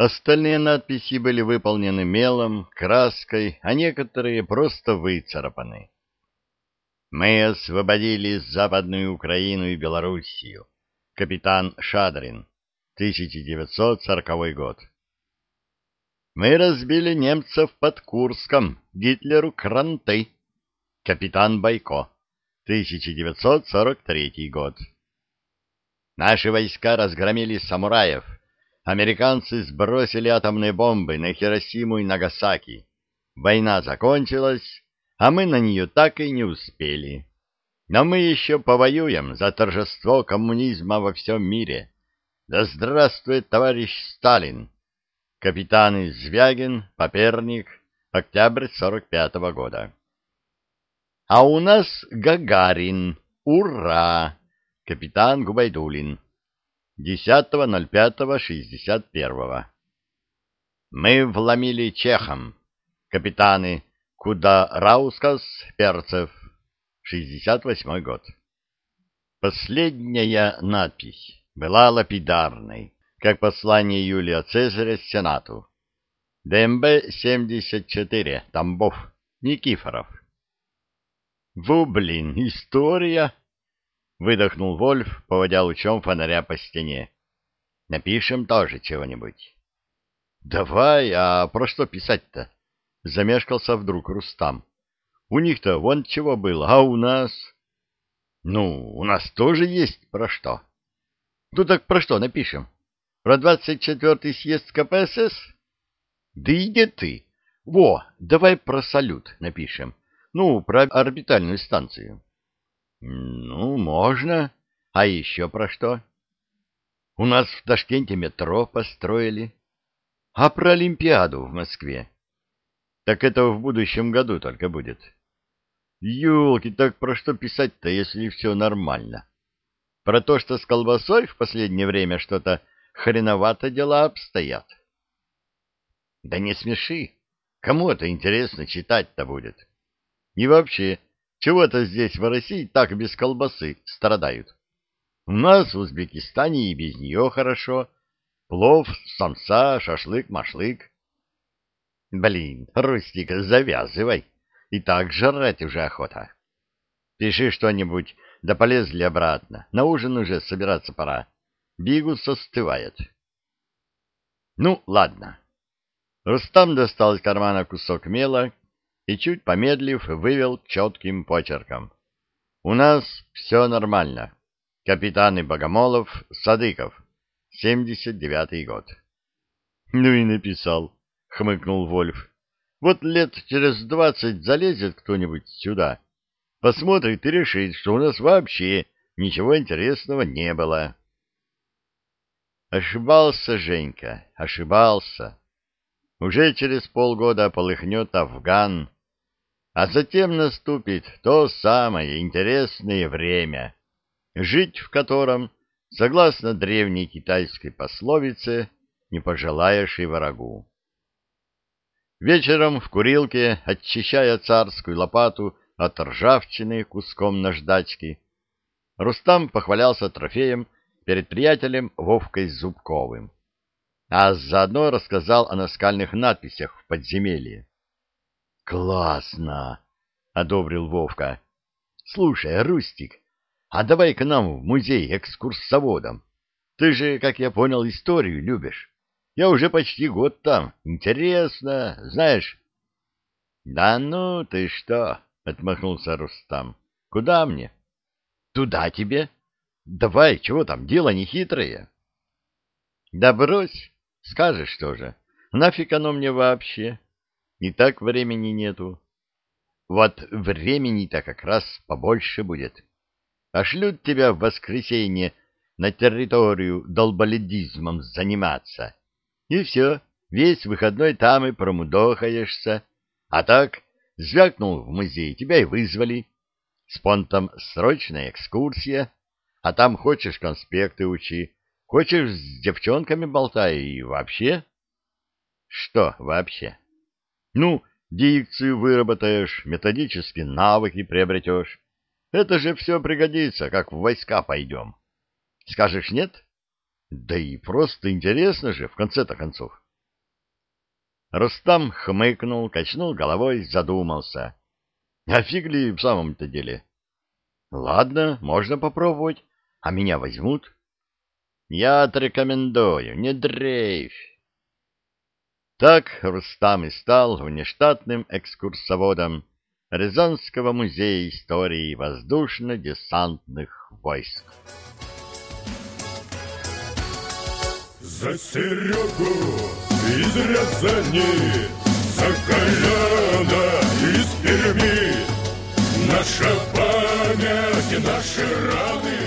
Остальные надписи были выполнены мелом, краской, а некоторые просто выцарапаны. Мы освободили Западную Украину и Белоруссию. Капитан Шадрин, 1940 год. Мы разбили немцев под Курском, Гитлеру кранты. Капитан Байко, 1943 год. Наши войска разгромили самураев. Американцы сбросили атомные бомбы на Хиросиму и Нагасаки. Война закончилась, а мы на нее так и не успели. Но мы еще повоюем за торжество коммунизма во всем мире. Да здравствует товарищ Сталин! Капитаны Звягин, Поперник, октябрь 45-го года. А у нас Гагарин. Ура! Капитан Губайдулин. 10.05.61. Мы вломили чехам. Капитаны Куда Раускас, Перцев. 68 год. Последняя надпись была лапидарной как послание Юлия Цезаря Сенату. ДМБ-74, Тамбов, Никифоров. «Ву, блин, история!» — выдохнул Вольф, поводя лучом фонаря по стене. «Напишем тоже чего-нибудь». «Давай, а про что писать-то?» — замешкался вдруг Рустам. «У них-то вон чего было, а у нас...» «Ну, у нас тоже есть про что». «Ну так про что напишем?» Про двадцать четвертый съезд КПСС? Да иди ты. Во, давай про салют напишем. Ну, про орбитальную станцию. Ну, можно. А еще про что? У нас в Ташкенте метро построили. А про Олимпиаду в Москве? Так это в будущем году только будет. Ёлки, так про что писать-то, если все нормально? Про то, что с колбасой в последнее время что-то хреновато дела обстоят. Да не смеши. Кому это интересно читать-то будет? И вообще, чего-то здесь в России так без колбасы страдают. У нас в Узбекистане и без нее хорошо. Плов, самса, шашлык-машлык. Блин, Рустик, завязывай. И так жрать уже охота. Пиши что-нибудь, да полезли обратно. На ужин уже собираться пора. Бигус остывает. Ну, ладно. Рустам достал из кармана кусок мела и, чуть помедлив, вывел четким почерком. У нас все нормально. Капитаны Богомолов, Садыков, 79-й год. Ну и написал, хмыкнул Вольф. Вот лет через двадцать залезет кто-нибудь сюда, посмотрит и решит, что у нас вообще ничего интересного не было. Ошибался Женька, ошибался. Уже через полгода полыхнет Афган, а затем наступит то самое интересное время, жить в котором, согласно древней китайской пословице, не пожелаешь и врагу. Вечером в курилке, очищая царскую лопату от ржавчины куском наждачки, Рустам похвалялся трофеем перед приятелем Вовкой Зубковым, а заодно рассказал о наскальных надписях в подземелье. «Классно!» — одобрил Вовка. «Слушай, Рустик, а давай к нам в музей экскурсоводом. Ты же, как я понял, историю любишь. Я уже почти год там. Интересно, знаешь...» «Да ну ты что!» — отмахнулся Рустам. «Куда мне?» «Туда тебе!» Давай, чего там, дело не хитрое. Да брось, скажешь тоже. Нафиг оно мне вообще? И так времени нету. Вот времени-то как раз побольше будет. Пошлют тебя в воскресенье на территорию долболедизмом заниматься. И все, весь выходной там и промудохаешься. А так, звякнул в музей, тебя и вызвали. С понтом срочная экскурсия. А там хочешь конспекты учи, хочешь с девчонками болтай и вообще... Что вообще? Ну, дикцию выработаешь, методические навыки приобретешь. Это же все пригодится, как в войска пойдем. Скажешь нет? Да и просто интересно же, в конце-то концов. Рустам хмыкнул, качнул головой, задумался. А фиг ли в самом-то деле? Ладно, можно попробовать. А меня возьмут? Я отрекомендую, не дрейфь. Так Рустам и стал внештатным экскурсоводом Рязанского музея истории воздушно-десантных войск. За Серегу из Рязани, за Коляна из Перми, Наша память наши раны,